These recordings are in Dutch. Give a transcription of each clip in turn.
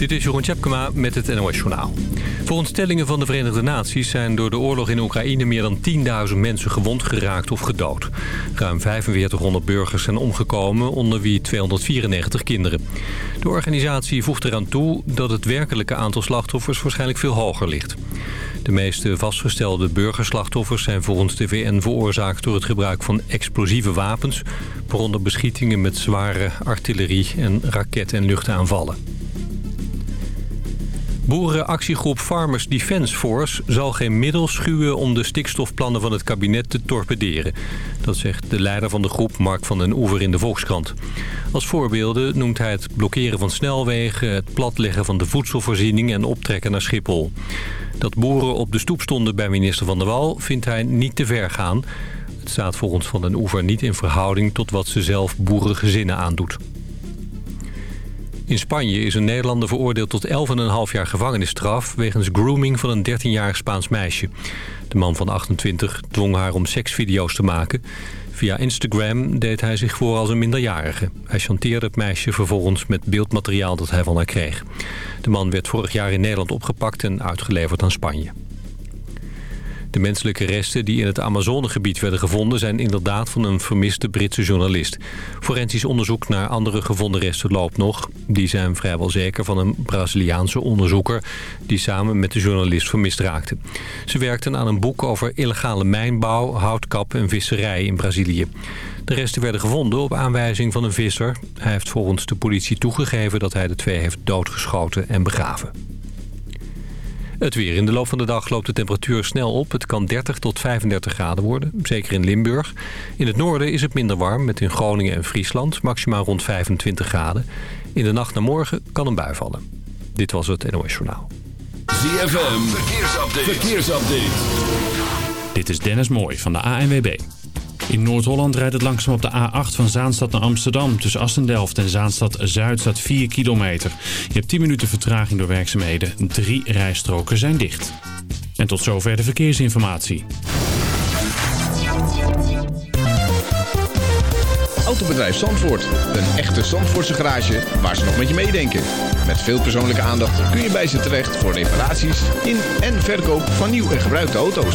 Dit is Jeroen Tjepkema met het NOS Journaal. Volgens tellingen van de Verenigde Naties zijn door de oorlog in Oekraïne... meer dan 10.000 mensen gewond geraakt of gedood. Ruim 4500 burgers zijn omgekomen, onder wie 294 kinderen. De organisatie voegt eraan toe dat het werkelijke aantal slachtoffers... waarschijnlijk veel hoger ligt. De meeste vastgestelde burgerslachtoffers zijn volgens de VN veroorzaakt... door het gebruik van explosieve wapens... waaronder beschietingen met zware artillerie en raket- en luchtaanvallen. Boerenactiegroep Farmers Defence Force zal geen middel schuwen om de stikstofplannen van het kabinet te torpederen. Dat zegt de leider van de groep Mark van den Oever in de Volkskrant. Als voorbeelden noemt hij het blokkeren van snelwegen, het platleggen van de voedselvoorziening en optrekken naar Schiphol. Dat boeren op de stoep stonden bij minister Van der Wal vindt hij niet te ver gaan. Het staat volgens Van den Oever niet in verhouding tot wat ze zelf boerengezinnen aandoet. In Spanje is een Nederlander veroordeeld tot 11,5 jaar gevangenisstraf... wegens grooming van een 13-jarig Spaans meisje. De man van 28 dwong haar om seksvideo's te maken. Via Instagram deed hij zich voor als een minderjarige. Hij chanteerde het meisje vervolgens met beeldmateriaal dat hij van haar kreeg. De man werd vorig jaar in Nederland opgepakt en uitgeleverd aan Spanje. De menselijke resten die in het Amazonegebied werden gevonden... zijn inderdaad van een vermiste Britse journalist. Forensisch onderzoek naar andere gevonden resten loopt nog. Die zijn vrijwel zeker van een Braziliaanse onderzoeker... die samen met de journalist vermist raakte. Ze werkten aan een boek over illegale mijnbouw, houtkap en visserij in Brazilië. De resten werden gevonden op aanwijzing van een visser. Hij heeft volgens de politie toegegeven dat hij de twee heeft doodgeschoten en begraven. Het weer. In de loop van de dag loopt de temperatuur snel op. Het kan 30 tot 35 graden worden, zeker in Limburg. In het noorden is het minder warm, met in Groningen en Friesland maximaal rond 25 graden. In de nacht naar morgen kan een bui vallen. Dit was het NOS Journaal. ZFM, verkeersupdate. verkeersupdate. Dit is Dennis Mooij van de ANWB. In Noord-Holland rijdt het langzaam op de A8 van Zaanstad naar Amsterdam. Tussen Assendelft en Zaanstad-Zuid staat 4 kilometer. Je hebt 10 minuten vertraging door werkzaamheden. Drie rijstroken zijn dicht. En tot zover de verkeersinformatie. Autobedrijf Zandvoort. Een echte Zandvoortse garage waar ze nog met je meedenken. Met veel persoonlijke aandacht kun je bij ze terecht voor reparaties in en verkoop van nieuw en gebruikte auto's.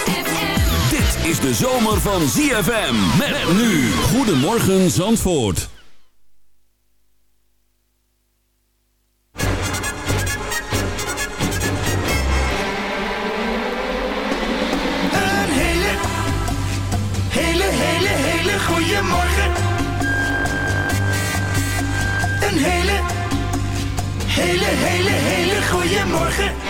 Is de zomer van ZFM. Met nu. Goedemorgen Zandvoort. Een hele, hele, hele, hele goede morgen. Een hele, hele, hele, hele goede morgen.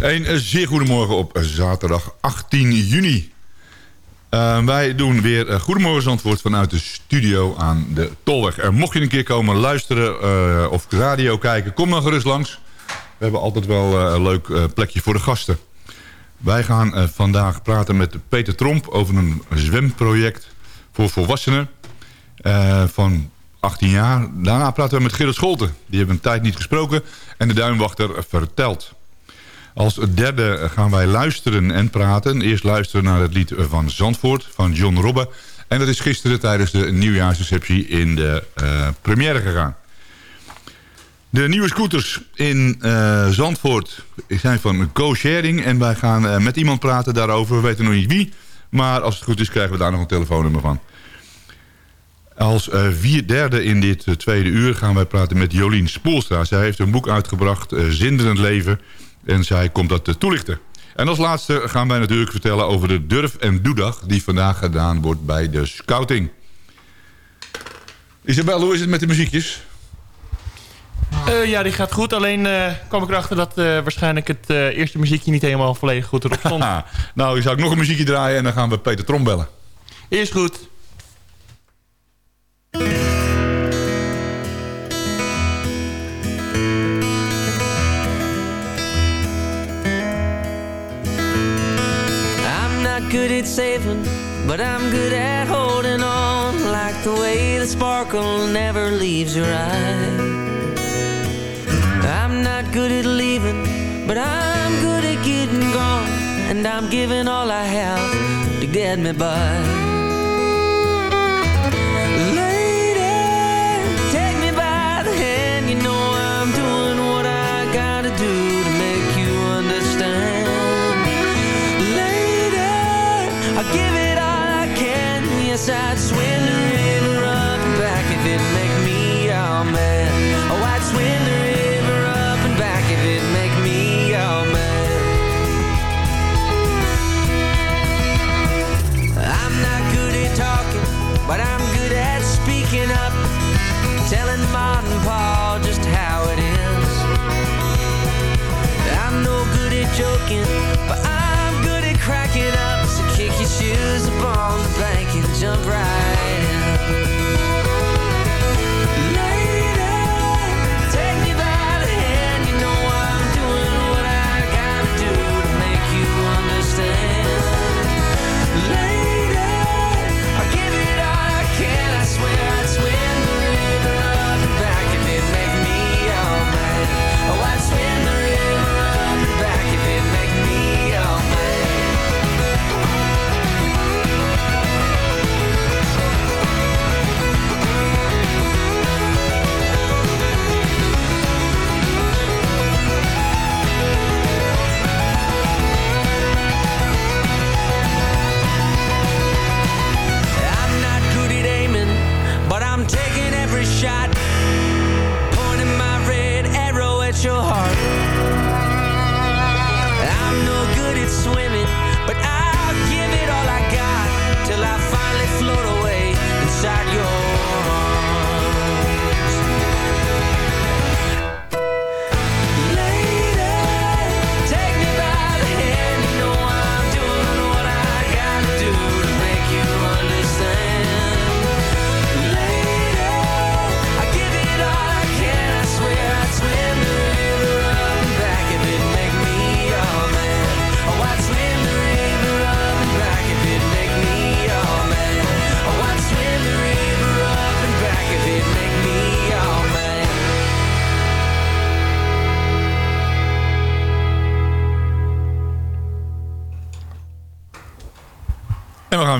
Een eh, zeer goedemorgen op zaterdag 18 juni. Uh, wij doen weer uh, Goedemorgen Zandvoort vanuit de studio aan de Tolweg. Er mocht je een keer komen luisteren uh, of radio kijken, kom dan gerust langs. We hebben altijd wel een leuk plekje voor de gasten. Wij gaan vandaag praten met Peter Tromp over een zwemproject voor volwassenen van 18 jaar. Daarna praten we met Gerrit Scholten. Die hebben een tijd niet gesproken en de duimwachter vertelt. Als derde gaan wij luisteren en praten. Eerst luisteren naar het lied van Zandvoort van John Robbe. En dat is gisteren tijdens de nieuwjaarsreceptie in de uh, première gegaan. De nieuwe scooters in uh, Zandvoort zijn van co-sharing. En wij gaan uh, met iemand praten daarover. We weten nog niet wie. Maar als het goed is krijgen we daar nog een telefoonnummer van. Als uh, derde in dit tweede uur gaan wij praten met Jolien Spoelstra. Zij heeft een boek uitgebracht, Zinderend Leven... En zij komt dat toelichten. En als laatste gaan wij natuurlijk vertellen over de Durf- en Doedag... die vandaag gedaan wordt bij de scouting. Isabel, hoe is het met de muziekjes? Uh, ja, die gaat goed. Alleen uh, kwam ik erachter dat uh, waarschijnlijk het eerste muziekje niet helemaal volledig goed erop stond. nou, ik zou ik nog een muziekje draaien en dan gaan we Peter Trom bellen. Eerst goed. Good at saving, but I'm good at holding on. Like the way the sparkle never leaves your eye. I'm not good at leaving, but I'm good at getting gone. And I'm giving all I have to get me by. At joking, but I'm good at cracking up. So kick your shoes up on the bank and jump right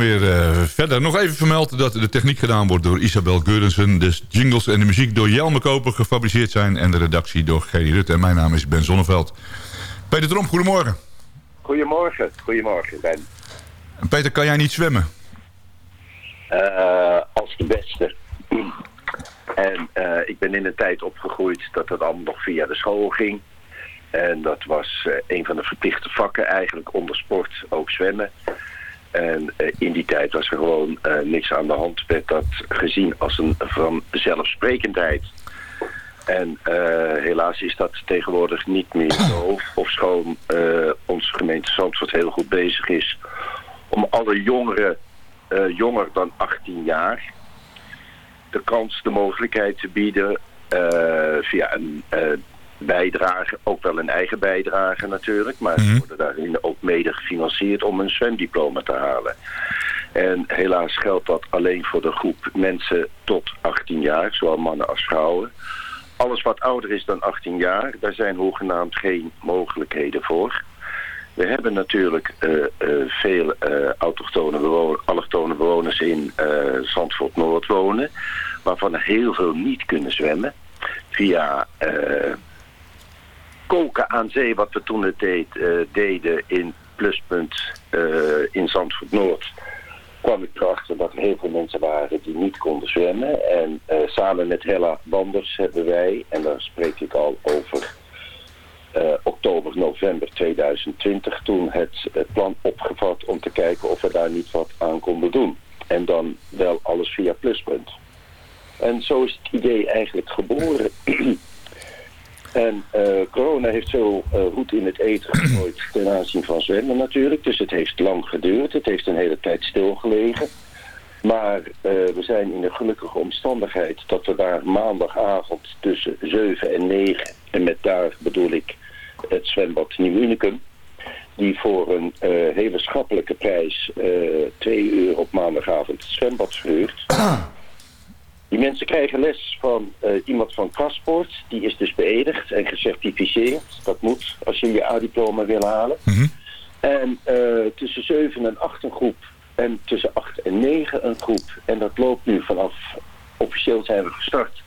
weer uh, verder. Nog even vermeld dat de techniek gedaan wordt door Isabel Geurensen. De jingles en de muziek door Jelme Koper gefabriceerd zijn. En de redactie door Gerry Rutte. En mijn naam is Ben Zonneveld. Peter Tromp, goedemorgen. Goedemorgen, goedemorgen Ben. En Peter, kan jij niet zwemmen? Uh, als de beste. En uh, ik ben in een tijd opgegroeid dat het allemaal nog via de school ging. En dat was een van de verplichte vakken eigenlijk onder sport, ook zwemmen. En uh, in die tijd was er gewoon uh, niks aan de hand. Werd dat gezien als een vanzelfsprekendheid. En eh, helaas is dat tegenwoordig niet meer zo. Ofschoon eh onze gemeente Zandvoort heel goed bezig is om alle jongeren, eh, jonger dan 18 jaar, de kans, de mogelijkheid te bieden eh, via een eh, bijdrage, ook wel een eigen bijdrage natuurlijk, maar ze worden daarin ook mede gefinancierd om een zwemdiploma te halen. En helaas geldt dat alleen voor de groep mensen tot 18 jaar, zowel mannen als vrouwen. Alles wat ouder is dan 18 jaar, daar zijn hoegenaamd geen mogelijkheden voor. We hebben natuurlijk eh, eh, veel eh, autochtone bewoners, allochtone bewoners in eh, Zandvoort Noord wonen, waarvan heel veel niet kunnen zwemmen. Via koken aan zee, wat we toen het deed, eh, deden in Pluspunt eh, in Zandvoort Noord, kwam ik erachter dat er heel veel mensen waren die niet konden zwemmen. En eh, samen met Hella Banders hebben wij, en daar spreek ik al over oktober, november 2020, toen het plan opgevat om te kijken of we daar niet wat aan konden doen. En dan wel alles via Pluspunt. En zo is het idee eigenlijk geboren. En eh, corona heeft zo eh, goed in het eten gegooid ten aanzien van zwemmen natuurlijk. Dus het heeft lang geduurd. Het heeft een hele tijd stilgelegen. Maar eh, we zijn in de gelukkige omstandigheid dat we daar maandagavond tussen 7 en 9... en met daar bedoel ik het zwembad Nieuw Unicum... die voor een hele schappelijke prijs eh 2 uur op maandagavond het zwembad verhuurt... Die mensen krijgen les van eh, iemand van Krasport. Die is dus beëdigd en gecertificeerd. Dat moet als je je A-diploma wil halen. En eh, tussen 7 en 8 een groep. En tussen 8 en 9 een groep. En dat loopt nu vanaf, officieel zijn we gestart.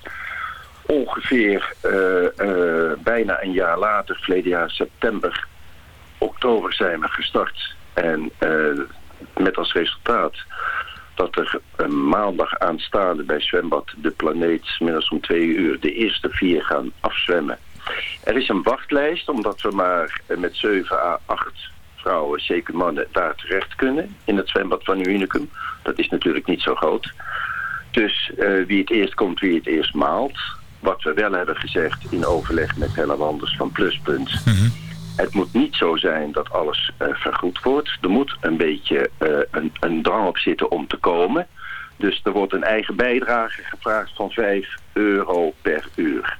Ongeveer eh, bijna een jaar later, verleden jaar september, oktober zijn we gestart. En met als resultaat dat er een maandag aanstaande bij zwembad De Planeet, middags om twee uur, de eerste vier gaan afzwemmen. Er is een wachtlijst, omdat we maar eh, met 7 à 8 vrouwen, zeker mannen, daar terecht kunnen. In het zwembad van Unicum. Dat is natuurlijk niet zo groot. Dus eh, wie het eerst komt, wie het eerst maalt. Wat we wel hebben gezegd in overleg met Hella Wanders van Pluspunt. Het moet niet zo zijn dat alles eh, vergoed wordt. Er moet een beetje eh, een, een drang op zitten om te komen. Dus er wordt een eigen bijdrage gevraagd van 5 euro per uur.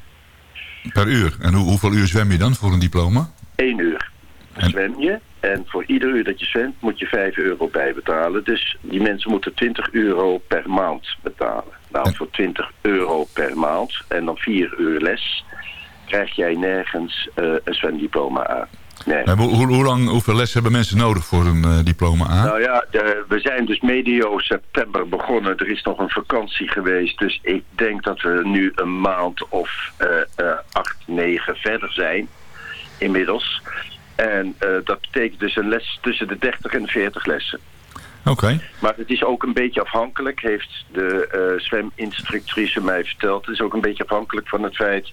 Per uur. En hoe, hoeveel uur zwem je dan voor een diploma? 1 uur zwem je. En voor ieder uur dat je zwemt moet je 5 euro bijbetalen. Dus die mensen moeten 20 euro per maand betalen. Nou, voor 20 euro per maand en dan 4 uur les... krijg jij nergens eh, een zwemdiploma aan. Nee. Hoe, hoe, hoe lang, hoeveel les hebben mensen nodig voor een eh, diploma A? Nou ja, de- we zijn dus medio september begonnen. Er is nog een vakantie geweest. Dus ik denk dat we nu een maand of eh, acht, negen verder zijn. Inmiddels. En dat betekent dus een les tussen de 30 en de 40 lessen. Oké. Maar het is ook een beetje afhankelijk, heeft de zweminstructrice mij verteld. Het is ook een beetje afhankelijk van het feit...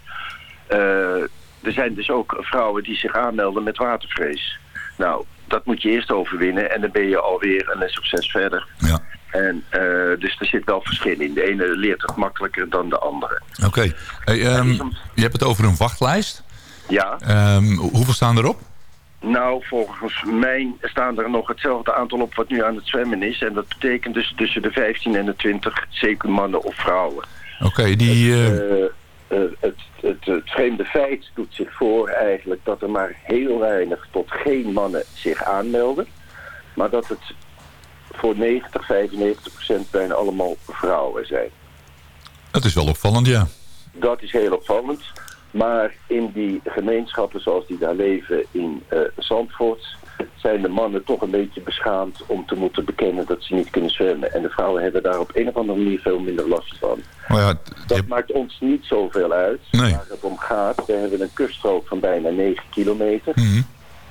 eh, er zijn dus ook vrouwen die zich aanmelden met watervrees. Nou, dat moet je eerst overwinnen en dan ben je alweer een les of zes verder. Ja. En, eh, dus er zit wel verschil in. De ene leert het makkelijker dan de andere. Oké. Hey, ehm, je hebt het over een wachtlijst. Ja, Ehm, hoeveel staan erop? nou volgens mij staan er nog hetzelfde aantal op wat nu aan het zwemmen is. En dat betekent dus tussen de 15 en de 20, zeker mannen of vrouwen. Oké, die... Eh, eh, het, vreemde feit doet zich voor eigenlijk dat er maar heel weinig tot geen mannen zich aanmelden. Maar dat het voor 90, 95 procent bijna allemaal vrouwen zijn. dat is wel opvallend, ja. Dat is heel opvallend. Maar in die gemeenschappen zoals die daar leven in eh, Zandvoort... zijn de mannen toch een beetje beschaamd om te moeten bekennen dat ze niet kunnen zwemmen. En de vrouwen hebben daar op een of andere manier veel minder last van. Ja, je Dat maakt ons niet zoveel uit Nee. waar het om gaat. We hebben een kuststrook van bijna 9 kilometer. Mhm.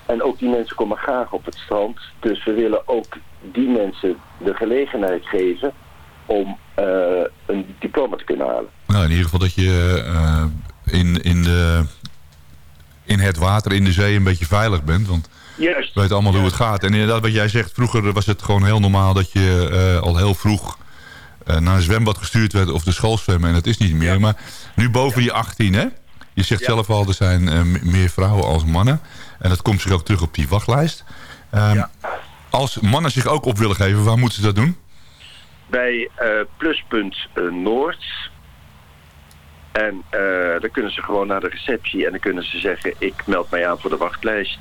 En ook die mensen komen graag op het strand. Dus we willen ook die mensen de gelegenheid geven om eh, een diploma te kunnen halen. Nou, in ieder geval dat je eh, in, in, de, in het water, in de zee, een beetje veilig bent. Want Juist. we weten allemaal hoe het gaat. En inderdaad, wat jij zegt, vroeger was het gewoon heel normaal dat je eh, al heel vroeg eh, naar een zwembad gestuurd werd of de school zwemmen. En dat is niet meer. Maar nu boven die 18, hè? Je zegt zelf al, er zijn eh, meer vrouwen als mannen. En dat komt zich ook terug op die wachtlijst. Ehm, Als mannen zich ook op willen geven, waar moeten ze dat doen? bij Pluspunt Noord. En eh, dan kunnen ze gewoon naar de receptie en dan kunnen ze zeggen... ik meld mij aan voor de wachtlijst.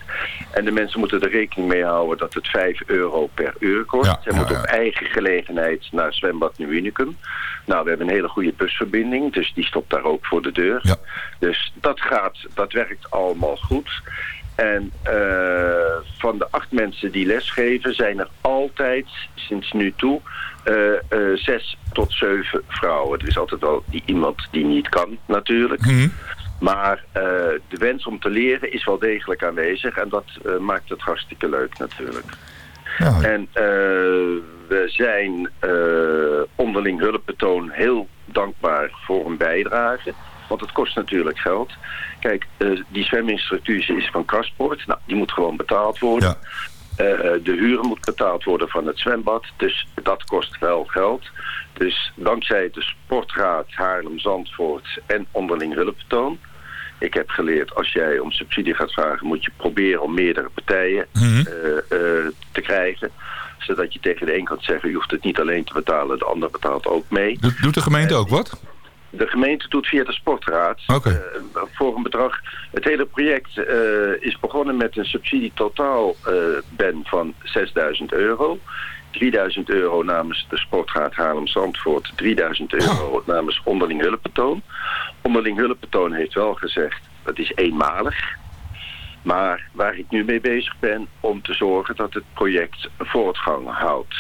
En de mensen moeten er rekening mee houden dat het 5 euro per uur kost. Ja, Ze ja, moeten ja. op eigen gelegenheid naar zwembad Nieuw Unicum. Nou, we hebben een hele goede busverbinding, dus die stopt daar ook voor de deur. Ja. Dus dat gaat, dat werkt allemaal goed. En eh, van de acht mensen die lesgeven zijn er altijd, sinds nu toe, eh, eh, zes tot zeven vrouwen. Er is altijd wel die, iemand die niet kan, natuurlijk. Mhm. Maar de wens om te leren is wel degelijk aanwezig. En dat maakt het hartstikke leuk natuurlijk. Ja, En we zijn onderling hulpbetoon heel dankbaar voor een bijdrage. Want het kost natuurlijk geld. Kijk, eh, die zweminstructuur is van Krasport. Nou, die moet gewoon betaald worden. ja. Eh, de huur moet betaald worden van het zwembad. Dus dat kost wel geld. Dus dankzij de Sportraad Haarlem-Zandvoort en onderling hulpbetoon. Ik heb geleerd, als jij om subsidie gaat vragen... moet je proberen om meerdere partijen Mhm. eh, eh, te krijgen. Zodat je tegen de een kan zeggen... je hoeft het niet alleen te betalen, de ander betaalt ook mee. Doet de gemeente ook wat? De gemeente doet via de sportraad eh, voor een bedrag. Het hele project eh, is begonnen met een subsidie totaal eh, ben van 6000 euro. 3000 euro namens de sportraad Haarlem-Zandvoort. 3000 euro namens onderling hulpbetoon. Onderling hulpbetoon heeft wel gezegd, dat is eenmalig. Maar waar ik nu mee bezig ben om te zorgen dat het project voortgang houdt.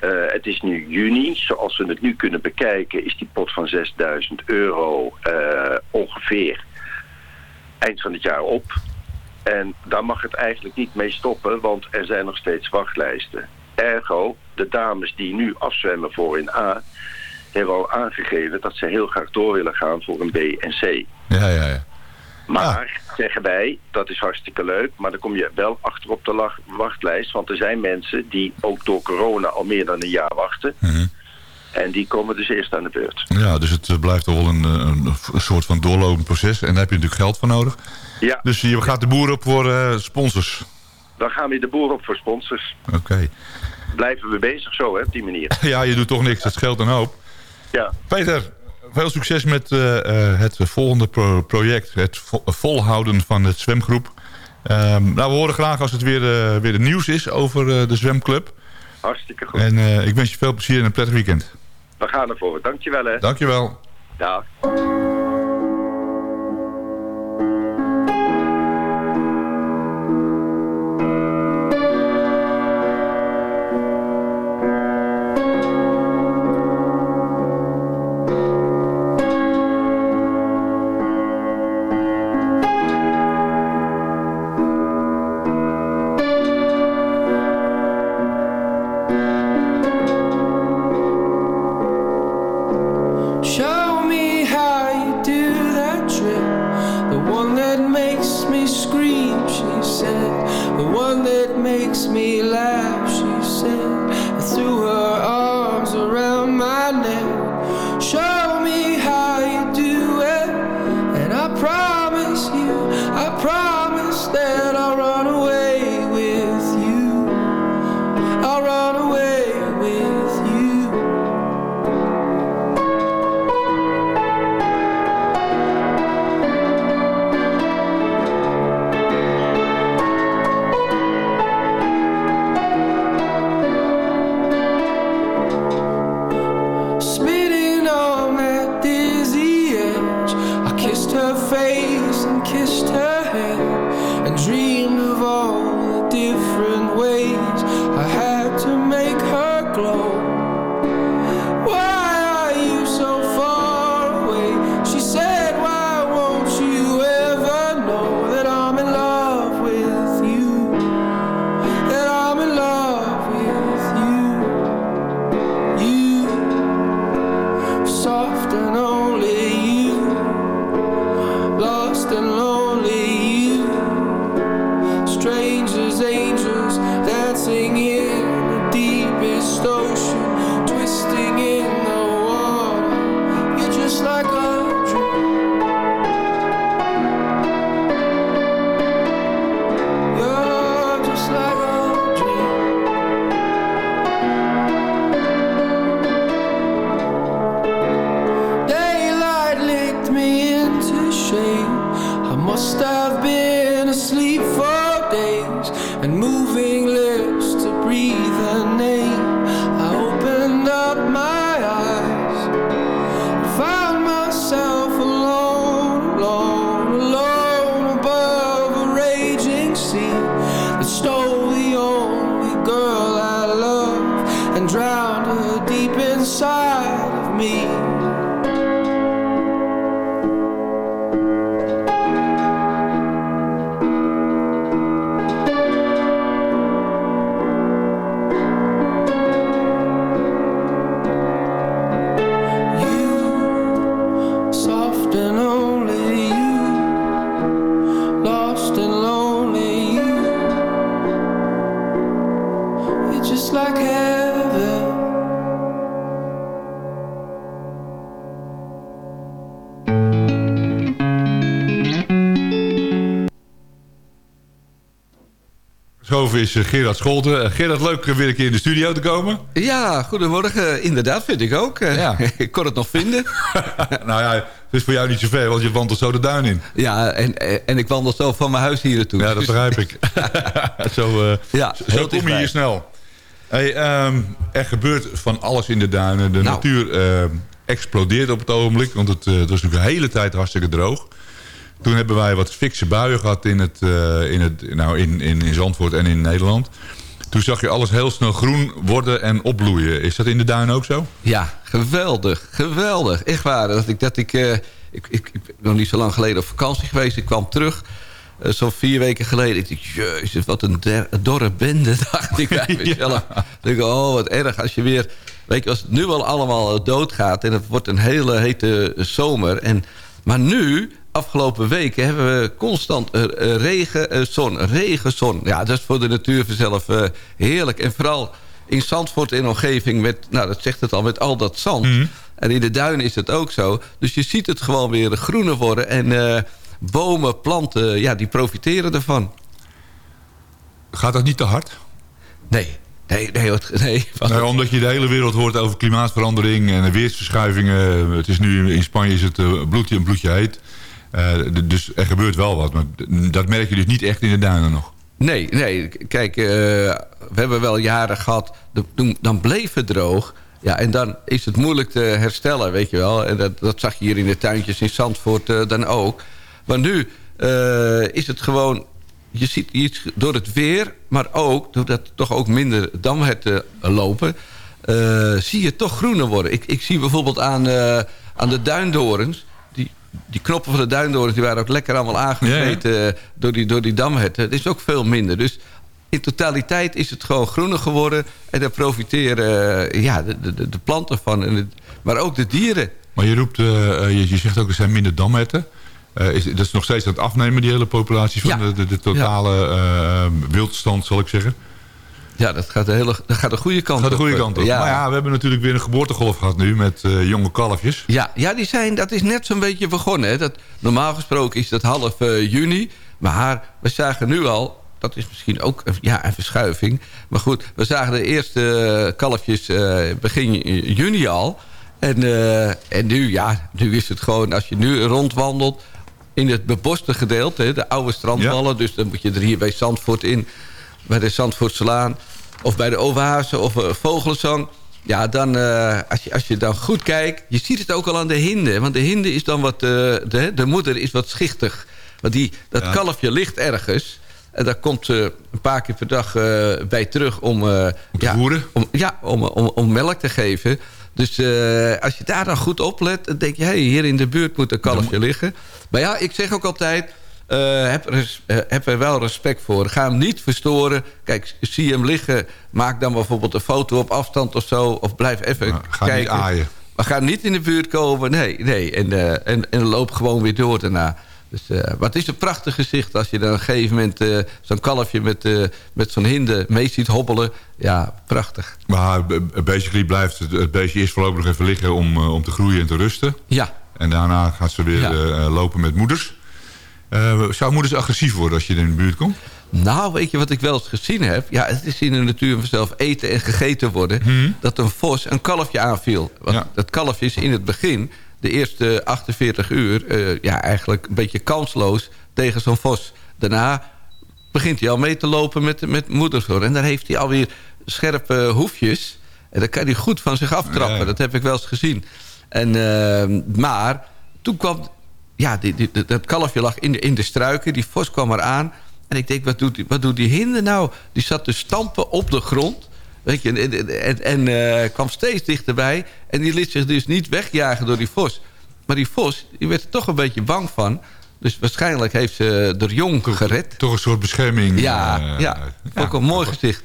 Eh, het is nu juni. Zoals we het nu kunnen bekijken is die pot van 6000 euro eh, ongeveer eind van het jaar op. En daar mag het eigenlijk niet mee stoppen, want er zijn nog steeds wachtlijsten. Ergo, de dames die nu afzwemmen voor in A... hebben al aangegeven dat ze heel graag door willen gaan voor een B en C. Ja, ja, ja. Maar, zeggen wij, dat is hartstikke leuk, maar dan kom je wel achter op de wachtlijst. Want er zijn mensen die ook door corona al meer dan een jaar wachten. Mhm. En die komen dus eerst aan de beurt. Ja, dus het eh, blijft toch wel een, eh, een, soort van doorlopend proces. En daar heb je natuurlijk geld voor nodig. Ja, Dus je gaat de boer op voor eh, sponsors. dan gaan we de boer op voor sponsors. Oké. Blijven we bezig zo, hè, op die manier. Ja, je doet toch niks. Dat scheelt een hoop. Ja, Peter, veel succes met eh, eh, het volgende pro- project. Het vo- volhouden van het zwemgroep. Ehm, nou, we horen graag als het weer, eh, weer de nieuws is over de zwemclub. hartstikke goed. En ik wens je veel plezier en een prettig weekend. We gaan ervoor. Dankjewel, hè. Dankjewel. Dag. Is eh, Gerard Scholten. Eh, Gerard, leuk eh, weer een keer in de studio te komen. Ja, goedemorgen. Inderdaad, vind ik ook. Ja. ik kon het nog vinden. nou ja, het is voor jou niet zo ver, want je wandelt zo de duin in. Ja, en, en ik wandel zo van mijn huis hier naartoe. Ja, dat Dus- begrijp ik. zo Ja, zo kom je hier snel. Hey, ehm, er gebeurt van alles in de duinen. De Nou. natuur eh, explodeert op het ogenblik. Want het, eh, het was natuurlijk een hele tijd hartstikke droog. Toen hebben wij wat fikse buien gehad in, het, eh, in, het, nou, in, in, in Zandvoort en in Nederland. Toen zag je alles heel snel groen worden en opbloeien. Is dat in de duinen ook zo? Ja, geweldig. Geweldig. Echt waar. Dat ik, dat ik, eh, ik, ik, ik ben nog niet zo lang geleden op vakantie geweest. Ik kwam terug. eh, Zo'n vier weken geleden. Ik dacht, jezus, wat een der- dorre bende, dacht ik bij mezelf. Ik denk, oh, wat erg als je weer... Weet je, als het nu al allemaal doodgaat... en het wordt een hele hete zomer... En, maar nu, afgelopen weken, hebben we constant eh, eh, regen, eh, zon, regen, zon. Ja, dat is voor de natuur vanzelf heerlijk. En vooral in Zandvoort en omgeving met, nou dat zegt het al, met al dat zand. En in de duinen is het ook zo. Dus je ziet het gewoon weer groener worden. En bomen, planten, ja, die profiteren ervan. Gaat dat niet te hard? Nee, nee, nee. nee. Nou, omdat je de hele wereld hoort over klimaatverandering en weersverschuivingen. Het is nu in Spanje is het bloedje een bloedje heet. Eh, dus er gebeurt wel wat. Maar dat merk je dus niet echt in de duinen nog. Nee, nee. Kijk, eh, we hebben wel jaren gehad... dan bleef het droog. Ja, en dan is het moeilijk te herstellen, weet je wel. En dat, dat zag je hier in de tuintjes in Zandvoort eh, dan ook. Maar nu is het gewoon... Je ziet iets door het weer, maar ook... doordat toch ook minder damherten lopen... zie je toch groener worden. Ik, ik zie bijvoorbeeld aan, aan de duindorens... Die, knoppen van de duindorens die waren ook lekker allemaal aangevreten... eh, door, die, door die damherten. Het is ook veel minder. Dus in totaliteit is het gewoon groener geworden. En daar profiteren eh, ja, de, de, de planten van. En het- maar ook de dieren. Maar je roept, eh, je, je zegt ook er zijn minder damherten. Eh, is, dat is nog steeds aan het afnemen, die hele populatie van Ja. de, de, de totale wildstand, zal ik zeggen. Ja, dat gaat de, hele, dat gaat de goede kant Gaat de goede op. kant op. Ja. Maar ja, we hebben natuurlijk weer een geboortegolf gehad nu met eh, jonge kalfjes. Ja, ja die zijn, dat is net zo'n beetje begonnen. Hè. Dat, normaal gesproken is dat half eh, juni. Maar we zagen nu al, dat is misschien ook een- ja, een verschuiving. Maar goed, we zagen de eerste eh, kalfjes eh, begin juni al. En, eh, en nu, ja, nu is het gewoon, als je nu rondwandelt... in het beboste gedeelte, de oude strandwallen... dus dan moet je er hier bij Zandvoort in, bij de Zandvoortselaan... of bij de Overhazen of uh, Vogelenzang... Ja, dan, eh, als, je, als je dan goed kijkt... je ziet het ook al aan de hinde. Want de hinde is dan wat... eh, de, de moeder is wat schichtig. Want die, dat Ja. kalfje ligt ergens... en daar komt ze een paar keer per dag eh, bij terug om... eh, Om ja, voeren? Om, ja, om, om, om melk te geven. Dus eh, als je daar dan goed op let... dan denk je, hé, hey, hier in de buurt moet een kalfje liggen. Maar ja, ik zeg ook altijd... eh, heb, res- eh, heb er wel respect voor. Ga hem niet verstoren. Kijk, zie hem liggen... maak dan bijvoorbeeld een foto op afstand of zo... of blijf even Ja, ga niet kijken. aaien. Maar ga niet in de buurt komen. Nee, nee. En, eh, en, en loop gewoon weer door daarna. Dus, eh, maar het is een prachtig gezicht als je dan op een gegeven moment... zo'n kalfje met, met zo'n hinde mee ziet hobbelen. Ja, prachtig. Maar basically blijft het, het beestje eerst voorlopig nog even liggen om, om te groeien en te rusten. Ja, En daarna gaat ze weer Ja. lopen met moeders. Eh, zou moeders agressief worden als je in de buurt komt? Nou, weet je wat ik wel eens gezien heb? Ja, het is in de natuur vanzelf eten en gegeten worden. Dat een vos een kalfje aanviel. Want Ja. dat kalfje is in het begin... de eerste 48 uur... eh, ja, eigenlijk een beetje kansloos tegen zo'n vos. Daarna begint hij al mee te lopen met, met moederzorg. En dan heeft hij alweer scherpe hoefjes. En dan kan hij goed van zich aftrappen. Ja. Dat heb ik wel eens gezien. En, eh, maar toen kwam... Ja, die, die, dat- kalfje lag in de, in de struiken. Die vos kwam eraan. En ik denk, wat doet, die, wat doet die hinder nou? Die zat te stampen op de grond. Weet je, en, en, en, eh, kwam steeds dichterbij. En die liet zich dus niet wegjagen door die vos. Maar die vos, die werd er toch een beetje bang van. Dus waarschijnlijk heeft ze de jong gered. Toch een soort bescherming. Ja, eh, ja. ook een mooi gezicht.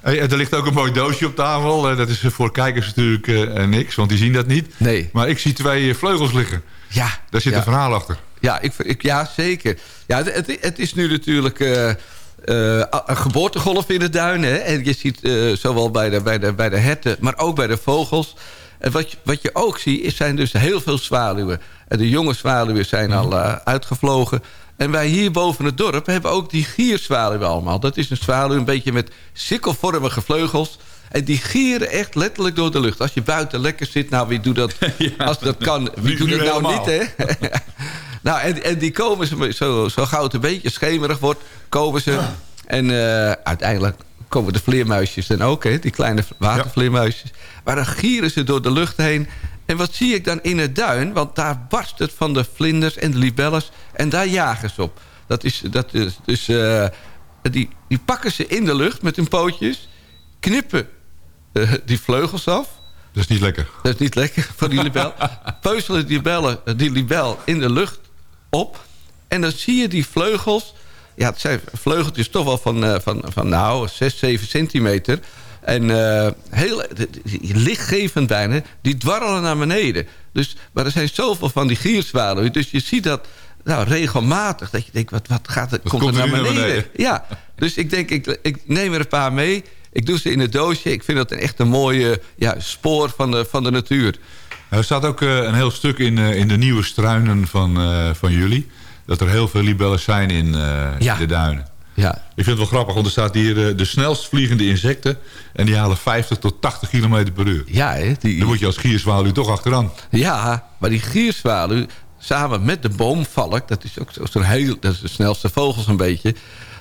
Hey, er ligt ook een mooi doosje op tafel. Eh, Dat is voor kijkers natuurlijk eh, niks, want die zien dat niet. Nee. Maar ik zie twee vleugels liggen. Ja. Daar zit ja. een verhaal achter. Ja, ik, ik, ja zeker. Ja, het, het- is nu natuurlijk eh, eh, een geboortegolf in de duinen. Hè? En je ziet eh, zowel bij de, bij, de, bij de herten, maar ook bij de vogels. En wat je, wat je ook ziet, is, zijn dus heel veel zwaluwen. En de jonge zwaluwen zijn al eh, uitgevlogen. En wij hier boven het dorp hebben ook die gierzwaluwen allemaal. Dat is een zwaluw een beetje met sikkelvormige vleugels. En die gieren echt letterlijk door de lucht. Als je buiten lekker zit, nou wie doet dat? als dat kan, wie doet dat nou helemaal. niet, hè? nou, en, en die komen ze, zo, zo gauw het een beetje schemerig wordt, komen ze. En eh, uiteindelijk komen de vleermuisjes dan ook, hè? Die kleine watervleermuisjes. Maar dan gieren ze door de lucht heen. En wat zie ik dan in het duin? Want daar barst het van de vlinders en de libelles. En daar jagen ze op. Dat is, dat is dus... eh, die, die pakken ze in de lucht met hun pootjes. Knippen eh, die vleugels af. Dat is niet lekker. Dat is niet lekker voor die libel. Peuzelen die, bellen, die libel in de lucht op. En dan zie je die vleugels... Ja, het zijn vleugeltjes toch wel van, eh, van, van nou, 6, 7 centimeter. En eh, heel lichtgevend bijna, die dwarrelen naar beneden. Dus, maar er zijn zoveel van die gierzwaluwen. Dus je ziet dat nou, regelmatig. Dat je denkt, wat, wat gaat er, komt, komt er naar nu naar beneden? beneden? Ja, dus ik denk, ik, ik neem er een paar mee. Ik doe ze in het doosje. Ik vind dat een echt een mooie ja, spoor van de, van de natuur. Er staat ook eh, een heel stuk in, eh, in de nieuwe struinen van, eh, van jullie. Dat er heel veel libellen zijn in, Ja. in de duinen. Ja, Ik vind het wel grappig, want er staat hier de snelst vliegende insecten. En die halen 50 tot 80 km per uur. ja hè, die, Dan moet je als gierzwaluw toch achteraan. Ja, maar die gierzwaluw samen met de boomvalk... dat is ook zo- zo'n heel... dat is de snelste vogel zo'n beetje.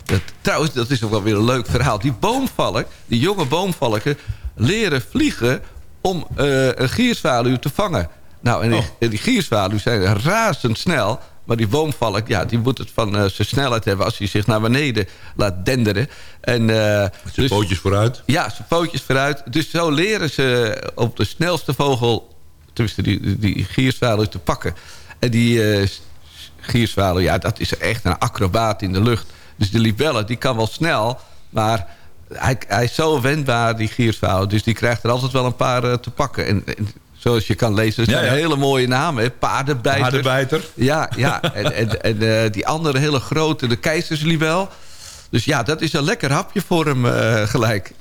Dat, trouwens, dat is ook wel weer een leuk verhaal. Die boomvalk, die jonge boomvalken... leren vliegen om eh, een gierzwaluw te vangen. Nou, en die, en die gierzwaluwen zijn razendsnel... Maar die boomvalk, ja, die moet het van eh, zijn snelheid hebben... als hij zich naar beneden laat denderen. En, eh, dus- Pootjes vooruit. ja, zijn pootjes vooruit. Dus zo leren ze op de snelste vogel... tenminste die, die, gierzwaluw te pakken. En die eh gierzwaluw, ja, dat is echt een acrobaat in de lucht. Dus de libelle, die kan wel snel... maar hij, hij is zo wendbaar, die gierzwaluw. Dus die krijgt er altijd wel een paar eh, te pakken. En, en zoals je kan lezen, dat Ja, hele mooie namen. Hè? Paardenbijter. Paardenbijter. Ja, ja. En, en, en eh, die andere hele grote, de keizerslibel. Dus ja, dat is een lekker hapje voor hem eh, gelijk.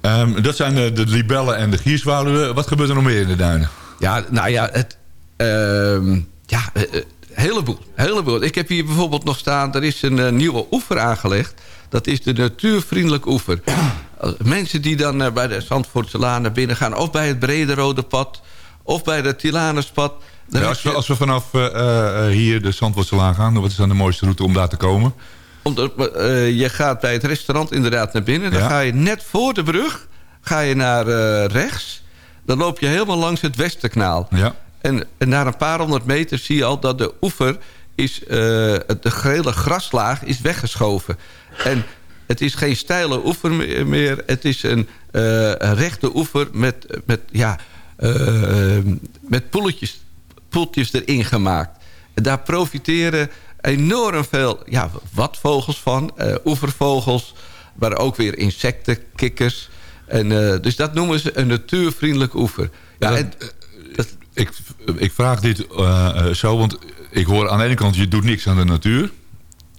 Ehm, dat zijn de, de libellen en de gierzwaluwen. Wat gebeurt er nog meer in de duinen? Ja, nou ja, het... ehm, ja, heleboel, heleboel. Ik heb hier bijvoorbeeld nog staan... er is een eh, nieuwe oever aangelegd. Dat is de natuurvriendelijk oever. Als Mensen die dan eh, bij de Zandvoortse Laan naar binnen gaan... of bij het Brederode pad... of bij het Tilanuspad... Ja, als, we, je- als we vanaf eh, eh, hier de Zandvoortselaan gaan... wat is dan de mooiste route om daar te komen? Omdat, eh, je gaat bij het restaurant inderdaad naar binnen. Dan Ja. ga je net voor de brug ga je naar eh, rechts. Dan loop je helemaal langs het Westerkanaal. Ja. En, en na een paar honderd meter zie je al dat de oever... Is, eh, de gele graslaag is weggeschoven. En het is geen steile oever me- meer. Het is een, eh, een rechte oever met, met, ja, eh, met poeltjes, poeltjes erin gemaakt. En daar profiteren enorm veel ja, watvogels van. oevervogels, maar ook weer insecten, kikkers. En, dus dat noemen ze een natuurvriendelijk oever. Ja, Ja, en, dat, Ik, ik vraag dit eh, eh, zo, want ik hoor aan de ene kant... je doet niks aan de natuur.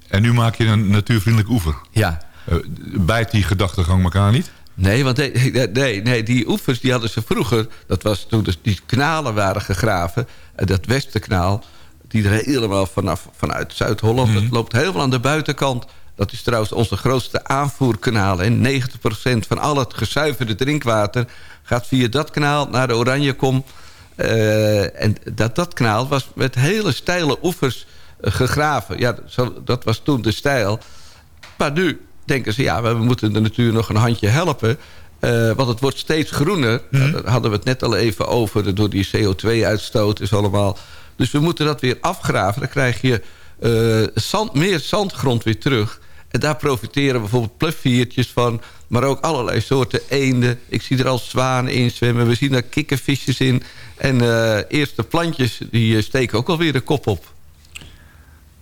En nu maak je een natuurvriendelijk oever. ja. Eh, bijt die gedachtegang elkaar niet? Nee, want nee, nee, nee, die oevers die hadden ze vroeger... dat was toen dus die kanalen waren gegraven... en dat Westerkanaal, die er helemaal vanaf, vanuit Zuid-Holland... dat loopt helemaal aan de buitenkant. Dat is trouwens onze grootste aanvoerkanaal. En 90% van al het gezuiverde drinkwater... gaat via dat kanaal naar de Oranjekom... Eh, en dat, dat kanaal was met hele steile oevers eh, gegraven. Ja, zo, dat was toen de stijl. Maar nu denken ze, ja, we moeten de natuur nog een handje helpen. Eh, want het wordt steeds groener. Mhm. Daar hadden we het net al even over. Door die CO2-uitstoot is allemaal. Dus we moeten dat weer afgraven. Dan krijg je zand, meer zandgrond weer terug. En daar profiteren bijvoorbeeld pluffiertjes van. Maar ook allerlei soorten eenden. Ik zie er al zwanen in zwemmen. We zien er kikkervisjes in. En eh eerste plantjes die eh, steken ook alweer de kop op.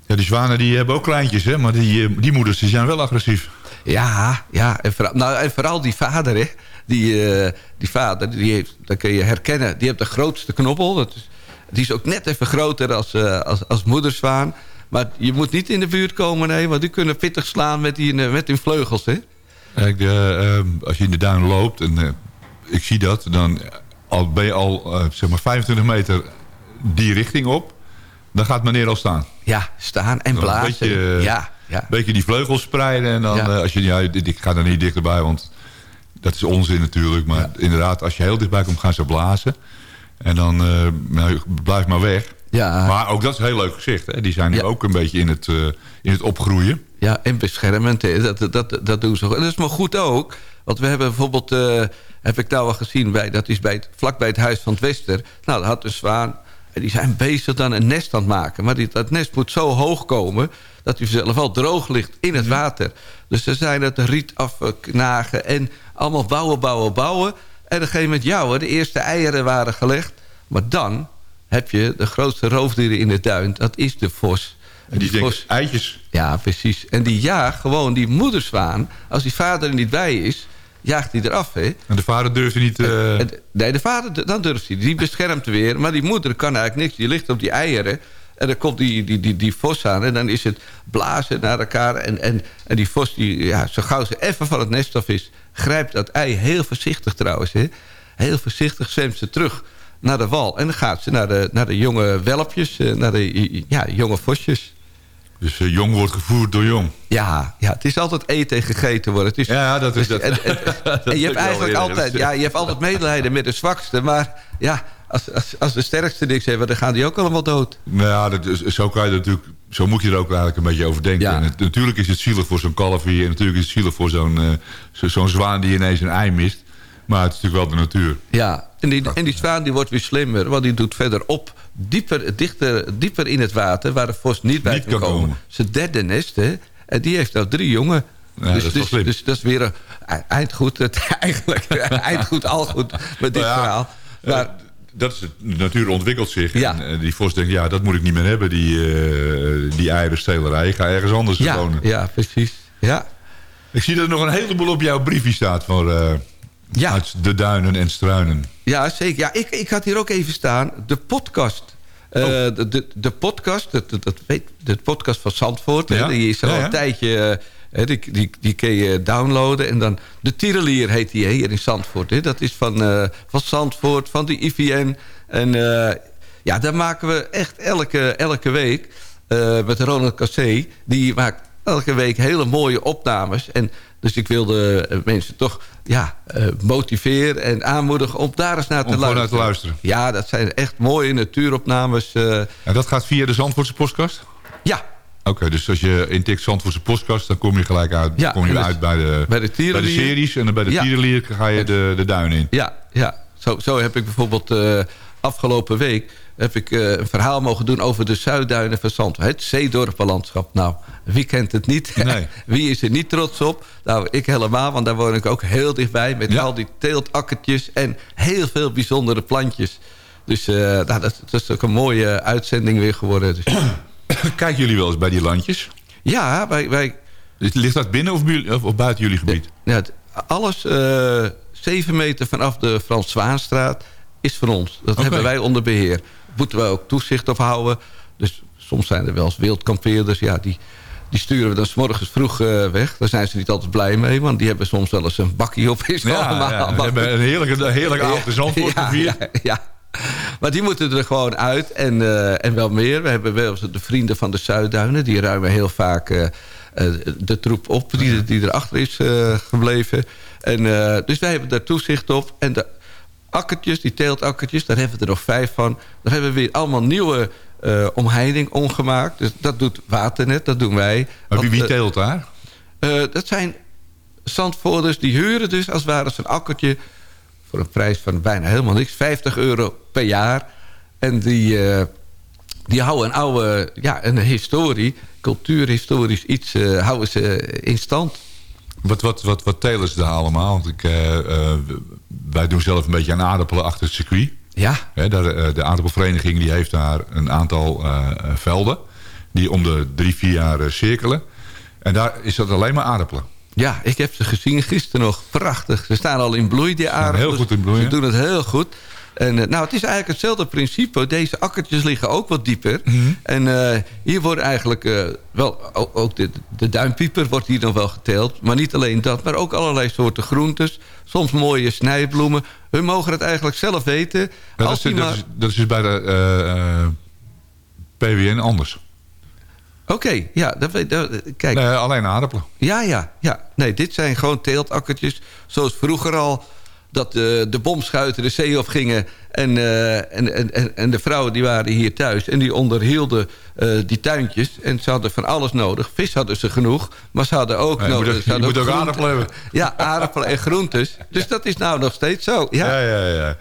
Ja, die zwanen die hebben ook kleintjes, hè? maar die, eh, die moeders die zijn wel agressief. Ja, ja. En vooral, nou, en vooral die vader, hè. Die, die vader, die heeft, dat kun je herkennen. Die heeft de grootste knobbel. Dat is, die is ook net even groter als, eh, als, als moederzwaan. Maar je moet niet in de buurt komen, nee. Want die kunnen pittig slaan met, die, met hun vleugels, hè. Kijk, de, eh, als je in de duin loopt en eh, ik zie dat, dan al, ben je al eh, zeg maar 25 meter die richting op. Dan gaat meneer al staan. Ja, staan en Dan Een blazen. beetje, eh, ja, ja. Een beetje die vleugels spreiden. En dan, Ja. eh, als je, ja, ik ga daar niet dichterbij, want dat is onzin natuurlijk. Maar inderdaad, als je heel dichtbij komt, gaan ze blazen. En dan eh, nou, blijf maar weg. Ja. Maar ook dat is een heel leuk gezicht. Hè? Die zijn nu ook een beetje in het, eh, in het opgroeien. Ja, en beschermend. Dat, dat, dat doen ze dat is maar goed ook. Want we hebben bijvoorbeeld... eh, heb ik nou al gezien, bij, dat is bij het, vlakbij het Huis van het Wester. Nou, daar had de zwaan... En die zijn bezig dan een nest aan het maken. Maar die, dat nest moet zo hoog komen... dat hij zelf al droog ligt in het water. Dus ze zijn het riet afknagen... en allemaal bouwen, bouwen, bouwen. En op een gegeven moment, ja hoor, de eerste eieren waren gelegd. Maar dan heb je de grootste roofdieren in de duin. Dat is de vos. En die denken, eitjes. Ja, precies. En die jaagt gewoon die moederzwaan. Als die vader er niet bij is, jaagt hij eraf. Hè? En de vader durfde niet... eh, En- nee, de vader, dan durft hij. Die beschermt weer. Maar die moeder kan eigenlijk niks. Die ligt op die eieren. En dan komt die, die, die, die vos aan. En dan is het blazen naar elkaar. En, en, en die vos, die, ja, zo gauw ze even van het nest af is... grijpt dat ei heel voorzichtig trouwens. Hè? Heel voorzichtig zwemt ze terug naar de wal. En dan gaat ze naar de, naar de jonge welpjes. eh, Naar de ja, jonge vosjes. Dus eh, jong wordt gevoerd door jong. Ja, ja, het is altijd eten en gegeten worden. Het is, Ja, dat is dat. En, en- Dat en je hebt eigenlijk altijd, ja, je hebt altijd medelijden met de zwakste. Maar ja, als, als, als de sterkste niks hebben, dan gaan die ook allemaal dood. Nou ja, dat is, zo, kan je natuurlijk, zo moet je er ook eigenlijk een beetje over denken. Ja. En het- natuurlijk is het zielig voor zo'n kalfje. En natuurlijk is het zielig voor zo'n zo- zo'n zwaan die ineens een ei mist. Maar het is natuurlijk wel de natuur. Ja, en die, en die zwaan die wordt weer slimmer. Want die doet verderop, dieper, dichter, dieper in het water... waar de vos niet bij Niet kan komen. komen. Zijn derde nest, hè. En die heeft nou drie jongen. Ja, dus, dat is wel dus, slim. dus dat is weer een eindgoed. Het, eigenlijk eindgoed, al goed met dit Nou ja, verhaal. Maar, Eh, dat is het, de natuur ontwikkelt zich. Ja. En eh, die vos denkt, ja, dat moet ik niet meer hebben. Die, eh die eierenstelerij. Ik ga ergens anders ja, wonen. ja, precies. Ja. Ik zie dat er nog een heleboel op jouw briefje staat. Voor, Ja. Uit de duinen en struinen. Ja, zeker. Ja, ik, ik had hier ook even staan. De podcast. Eh, Oh. de, de, de podcast, dat, dat, weet, de podcast van Zandvoort. hè, die is al Ja, ja. een tijdje... eh, hè, die, die, die kun je downloaden. En dan de Tirelier heet die hier in Zandvoort. Hè. Dat is van, eh, van Zandvoort, van de IVN. En ja, daar maken we echt elke, elke week... met Ronald Cassé. Die maakt elke week hele mooie opnames. En dus ik wilde eh, mensen toch ja, eh, motiveren en aanmoedigen... om daar eens naar te Om luisteren. naar te luisteren. Ja, dat zijn echt mooie natuuropnames. eh, En dat gaat via de Zandvoortse postkast? ja, Oké, dus als je intikt Zandvoortse postkast... dan kom je gelijk uit, Ja, kom je dus- uit bij de, bij de Tierenlier. series... en dan bij de Ja. Tierenlier ga je de, de duin in. ja, ja. Zo, zo heb ik bijvoorbeeld afgelopen week... heb ik een verhaal mogen doen over de Zuidduinen van Zandvoort. Het zeedorpenlandschap. Nou, wie kent het niet? Nee. wie is er niet trots op? Nou, ik helemaal, want daar woon ik ook heel dichtbij... met Ja. al die teeltakkertjes en heel veel bijzondere plantjes. Dus eh, nou, dat, dat is ook een mooie uitzending weer geworden. Dus, Kijken jullie wel eens bij die landjes? ja, wij... wij Ligt dat binnen of, bu- of, of buiten jullie gebied? Ja, het- alles eh zeven meter vanaf de Frans Zwaanstraat is van ons. Dat hebben wij onder beheer. Moeten we ook toezicht op houden. Dus soms zijn er wel eens wildkampeerders. Ja, die, die sturen we dan 's morgens vroeg eh, weg. Daar zijn ze niet altijd blij mee. Want die hebben soms wel eens een bakkie op. Is allemaal. ja, we hebben een heerlijke, heerlijke avond in Zandvoort ja, ja, ja. Maar die moeten er gewoon uit. En, eh, en wel meer. We hebben wel de vrienden van de Zuidduinen. Die ruimen heel vaak eh, de troep op die, die erachter is gebleven. En, dus wij hebben daar toezicht op. En de akkertjes, die teeltakkertjes, daar hebben we er nog vijf van. Daar hebben we weer allemaal nieuwe eh, omheining omgemaakt. Dus dat doet Waternet, dat doen wij. Maar wie, wie eh, teelt daar? eh, dat zijn zandvoerders die huren dus als het ware zo'n akkertje... voor een prijs van bijna helemaal niks, 50 euro per jaar. En die, die houden een oude, ja, een historie, cultuurhistorisch iets, houden ze in stand. Wat, wat, wat, wat telen ze daar allemaal? Want ik, wij doen zelf een beetje aan aardappelen achter het circuit. Ja, daar, eh, de aardappelvereniging die heeft daar een aantal eh, eh, velden... die om de drie, vier jaar cirkelen. En daar is dat alleen maar aardappelen. ja, ik heb ze gezien gisteren nog. Prachtig. Ze staan al in bloei, die aardappelen. heel goed in bloei, Ze doen het heel goed. En, eh, nou, het is eigenlijk hetzelfde principe. Deze akkertjes liggen ook wat dieper. Mhm. En eh, hier wordt eigenlijk... eh, wel, ook, de, de duimpieper wordt hier nog wel geteeld. Maar niet alleen dat, maar ook allerlei soorten groentes. Soms mooie snijbloemen. Hun mogen het eigenlijk zelf weten. Ja, dat, is, dat, is, dat is dus bij de PWN anders. Oké, ja, dat, dat, kijk. Nee, alleen aardappelen. Ja, ja, ja. Nee, dit zijn gewoon teeltakkertjes. Zoals vroeger al dat de, de bomschuiten de zee op gingen. En, eh, en, en, en- en de vrouwen die waren hier thuis. En die onderhielden eh, die tuintjes. En ze hadden van alles nodig. Vis hadden ze genoeg. Maar ze hadden ook Ja, moet nodig. ook- ze je moet ook aardappelen hebben. Ja, aardappelen en groentes. Dus dat is nou nog steeds zo. Ja. Ja, ja, ja.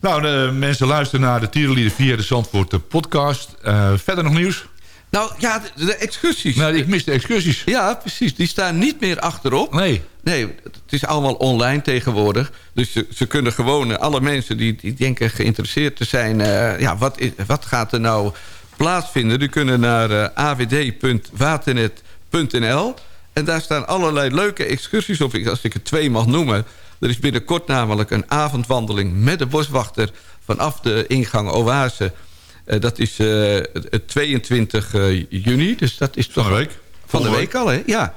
Nou, de mensen luisteren naar de tierenlieden via de Zandvoort eh, podcast. Eh, verder nog nieuws? Nou ja, de, de excursies. Nou, ik mis de excursies. Ja, precies. Die staan niet meer achterop. Nee. Nee, het is allemaal online tegenwoordig. Dus ze, ze kunnen gewoon, eh, alle mensen die, die denken geïnteresseerd te zijn... eh, ja, wat, is, wat gaat er nou plaatsvinden? Die kunnen naar eh, awd.waternet.nl. En daar staan allerlei leuke excursies op. Ik- Als ik er twee mag noemen. Er is binnenkort namelijk een avondwandeling met de boswachter... vanaf de ingang Oase. Dat is het- het 22 eh, juni. Dus dat is toch Van de week. van de week al, hè? Ja.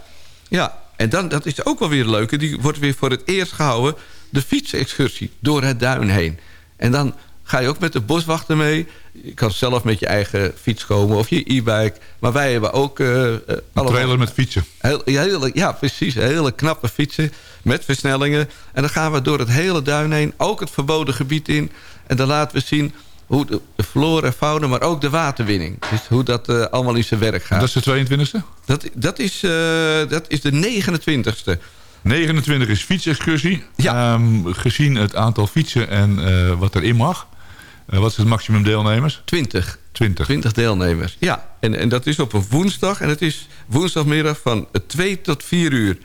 ja. En dan, dat is ook wel weer leuk. Die wordt weer voor het eerst gehouden. De fietsexcursie door het duin heen. En dan ga je ook met de boswachter mee. Je kan zelf met je eigen fiets komen of je e-bike. Maar wij hebben ook... Een allemaal- trailer met fietsen. Heel, hele, ja, precies. Hele knappe fietsen met versnellingen. En dan gaan we door het hele duin heen. Ook het verboden gebied in. En dan laten we zien hoe de, flora en fauna... maar ook de waterwinning. Dus hoe dat eh, allemaal in zijn werk gaat. Dat is de 22e? Dat, dat, is, eh, dat is de 29ste. 29 is fietsexcursie. Ja. Ehm, gezien het aantal fietsen en eh, wat erin mag. wat is het maximum deelnemers? 20. 20. 20 deelnemers. Ja, en, en dat is op een woensdag. En het is woensdagmiddag van 2 tot 4 uur.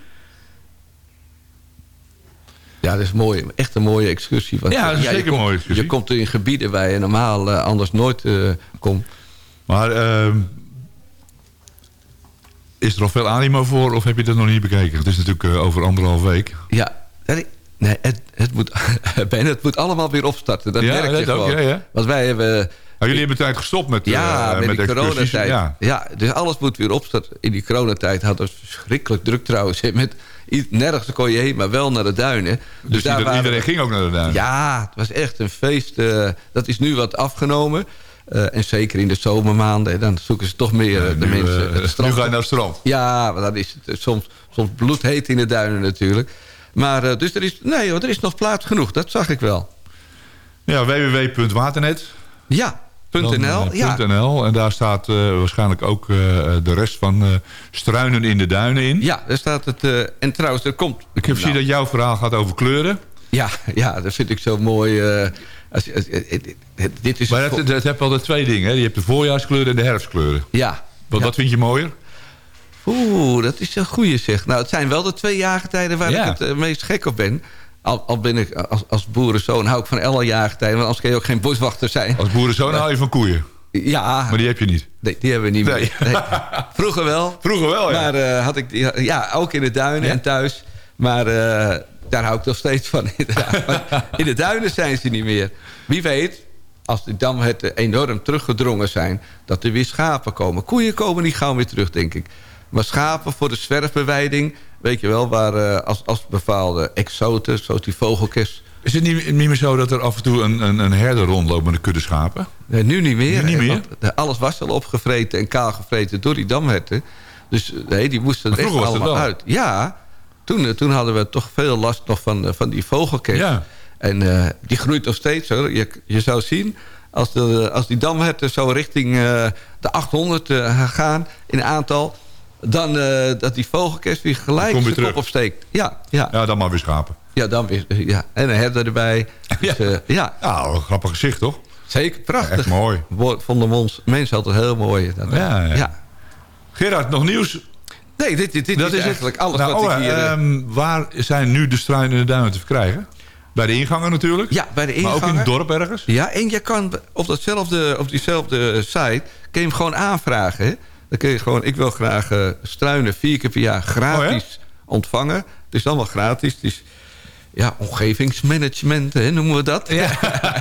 Ja, dat is mooi. Echt een mooie excursie. Want, Ja, dat is zeker een komt- mooie excursie. Je komt in gebieden waar je normaal eh, anders nooit eh, komt. Maar ehm, is er al veel animo voor of heb je dat nog niet bekeken? Het is natuurlijk eh, over anderhalf week. Ja, nee, het, het, moet, ben, het moet allemaal weer opstarten. Dat Ja, merk je dat ook, ja, ja. Want wij hebben... Nou, jullie hebben tijd gestopt met, Ja, met, excursies. coronatijd. Ja. Ja. dus alles moet weer opstarten. In die coronatijd hadden we verschrikkelijk druk trouwens. Met, nergens kon je heen, maar wel naar de duinen. Dus, daar iedereen, waren ging ook naar de duin. Ja, het was echt een feest. eh, dat is nu wat afgenomen. Eh, en zeker in de zomermaanden. Dan zoeken ze toch meer eh, de nu, mensen het strand. nu ga je naar het strand. Ja, dan is het soms, soms bloedheet in de duinen natuurlijk. Maar dus er is, nee, hoor, er is nog plaats genoeg. Dat zag ik wel. Ja, www.waternet. Ja, .nl. eh, ja. .nl. En daar staat eh, waarschijnlijk ook eh, de rest van Struinen in de Duinen in. ja, daar staat het. en trouwens, er komt... Ik heb gezien Nou, dat jouw verhaal gaat over kleuren. Ja, ja, dat vind ik zo mooi. als, als- eh, dit is Maar het, het hebt altijd twee dingen. Hè? Je hebt de voorjaarskleuren en de herfstkleuren. ja. Wat, ja. wat vind je mooier? Oeh, dat is een goeie zeg. Nou, het zijn wel de twee jaargetijden waar Ja. ik het meest gek op ben. Al, al ben ik als, als boerenzoon hou ik van alle jaargetijden. Want anders kan je ook geen boswachter zijn. Als boerenzoon hou je van koeien. Ja, Maar die heb je niet. nee, die hebben we niet Nee. meer. Nee. Vroeger wel. Vroeger wel, ja. Maar eh, had ik ja, ook in de duinen Ja. en thuis. Maar eh, daar hou ik nog steeds van. in de duinen zijn ze niet meer. Wie weet, als die damherten enorm teruggedrongen zijn... dat er weer schapen komen. Koeien komen niet gauw weer terug, denk ik. Maar schapen voor de zwerfbewijding... weet je wel, waar eh, als, als bepaalde exoten... zoals die vogelkes... Is het niet, niet meer zo dat er af en toe een, een, een herder rondloopt met een kudde schapen? Nee, nu niet meer. Nu niet meer? want, alles was al opgevreten en kaal gevreten door die damherten. Dus eh, nee, die moesten er echt allemaal uit. Ja, toen, eh, toen hadden we toch veel last nog van, van die vogelkest. Ja. En die groeit nog steeds. Hoor. Je, je zou zien, als, de, als die damherten zo richting de 800 eh, gaan in aantal... dan eh, dat die vogelkest weer gelijk zijn kop opsteekt. Ja, ja. Ja, dan maar weer schapen. ja, dan weer, ja. En een herder erbij. Dus, ja. ja, Ja, een grappig gezicht, toch? zeker. Prachtig. Echt mooi. Vonden ons mensen altijd heel mooi. Dat, Ja, ja. Gerard, nog nieuws? Nee, dit, dit, dit Dat is, eigenlijk alles Nou, wat oh, ik hier... eh, ehm, waar zijn nu de struinen duinen te verkrijgen? Bij de ingangen natuurlijk. ja, bij de Maar ingangen. ook in het dorp ergens? Ja, en je kan op, datzelfde, op diezelfde site... kun je hem gewoon aanvragen. Dan kun je gewoon... Ik wil graag eh, struinen vier keer per jaar gratis ontvangen. Het is allemaal gratis. Het is ja, omgevingsmanagement, hè, noemen we dat. Ja.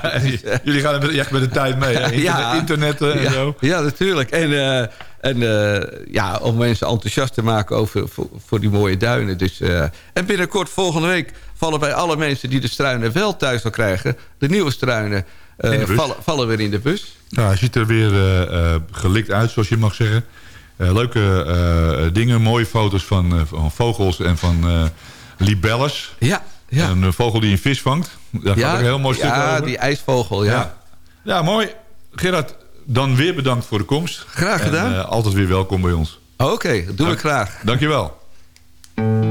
Jullie gaan echt met de tijd mee. hè? Internet, Ja. internet eh, en ja, zo. Ja, natuurlijk. En, eh, en eh, ja, om mensen enthousiast te maken over, voor, voor die mooie duinen. Dus, eh, en binnenkort volgende week vallen bij alle mensen die de struinen wel thuis wil krijgen... de nieuwe struinen eh, de vallen, vallen weer in de bus. Ja, hij ziet er weer gelikt uit, zoals je mag zeggen. Eh, leuke eh, dingen, mooie foto's van, eh, van vogels en van eh libelles. Ja, ja. Een eh, vogel die een vis vangt. Daar gaat ook een heel mooi stuk ja, over. die ijsvogel, ja. Ja. ja, mooi. Gerard, dan weer bedankt voor de komst. Graag gedaan. En, eh, altijd weer welkom bij ons. Oké, dat doe ik graag. Dankjewel. I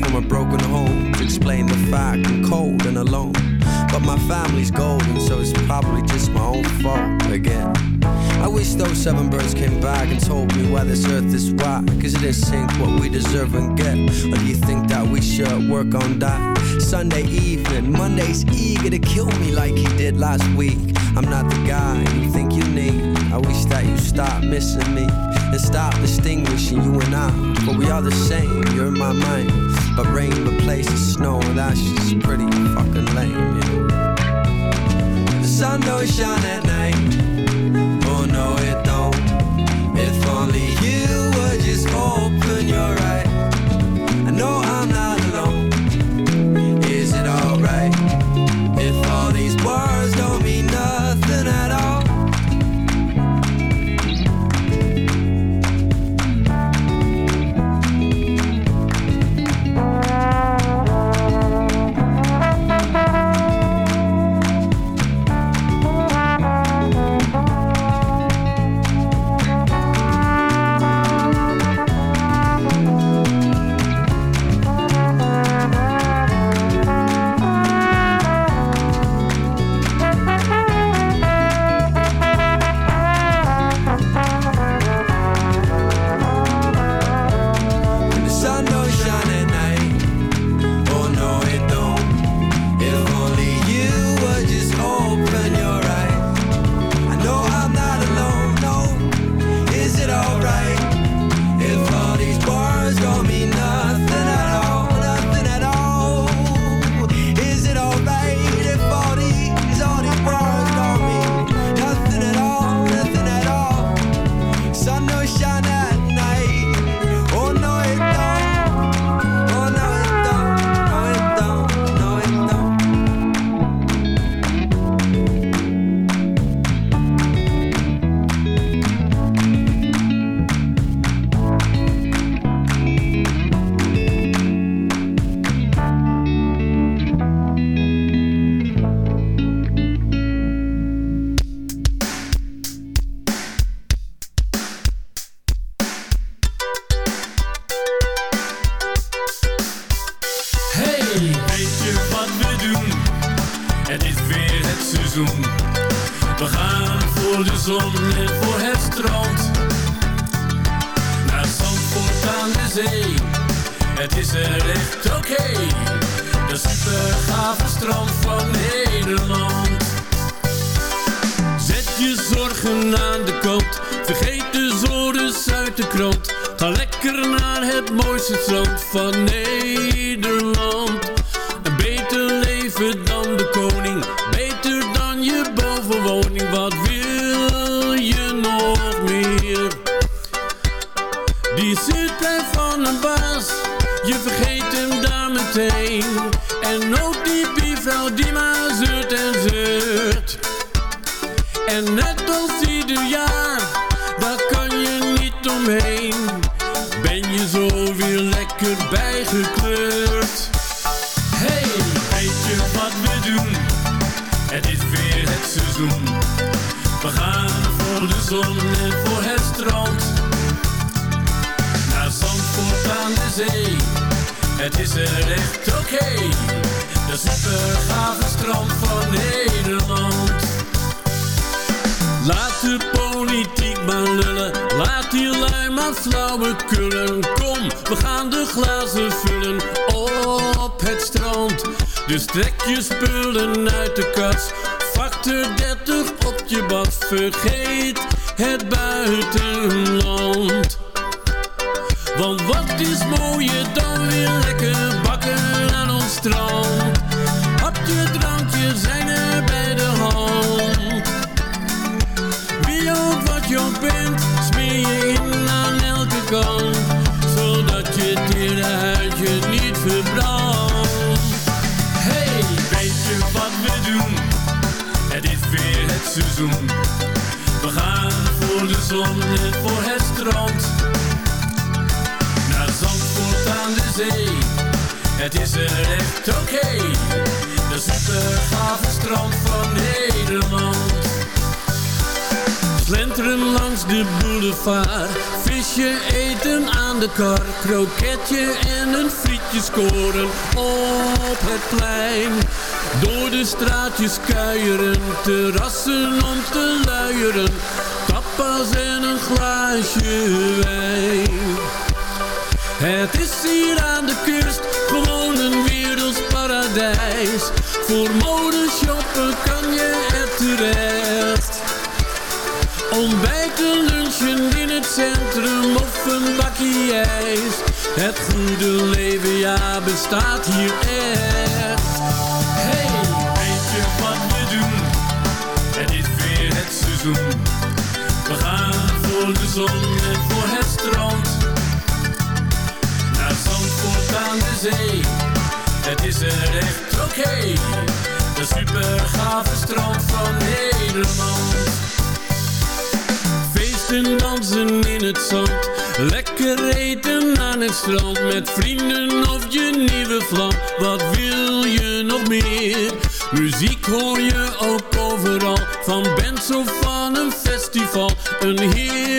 From a broken home to explain the fact I'm cold and alone. But my family's golden, so it's probably just my own fault again. I wish those seven birds came back and told me why this earth is why. Cause it didn't sink what we deserve and get. Or do you think that we should work on that? Sunday evening, Monday's eager to kill me like he did last week. I'm not the guy you think you need. I wish that you stop missing me and stop distinguishing you and I. But we are the same, you're in my mind. But rain replaces snow, that's just pretty fucking lame, know. The sun don't shine at night. Oh no, it don't. If only you Wat wil je nog meer? Discipline van een baas, je vergeet hem daar meteen. En ook die bievel die maar is er echt oké. De super gave strand van Nederland. Laat de politiek maar lullen, laat die lui maar flauwekullen. Kom, we gaan de glazen vullen op het strand. Dus trek je spullen uit de kast, factor 30 op je bad. Vergeet het buitenland. Oké. De super gave strand van Nederland. Slenteren langs de boulevard Visje eten aan de kar Kroketje en een frietje scoren Op het plein Door de straatjes kuieren Terrassen om te luieren Tapas en een glaasje wijn Het is hier aan de kust Gewoon een werelds Voor modeshoppen kan je er terecht Ontbijten, lunchen in het centrum of een bakje ijs. Het goede leven, ja, bestaat hier echt. Hey, weet je wat we doen? Het is weer het seizoen. We gaan voor de zon en voor het strand. Naar Zandvoort aan de zee. Het is er echt oké. De super gave strand van Nederland. Feesten, dansen in het zand Lekker eten aan het strand Met vrienden of je nieuwe vlam Wat wil je nog meer? Muziek hoor je ook overal Van bands of van een festival Een heerlijke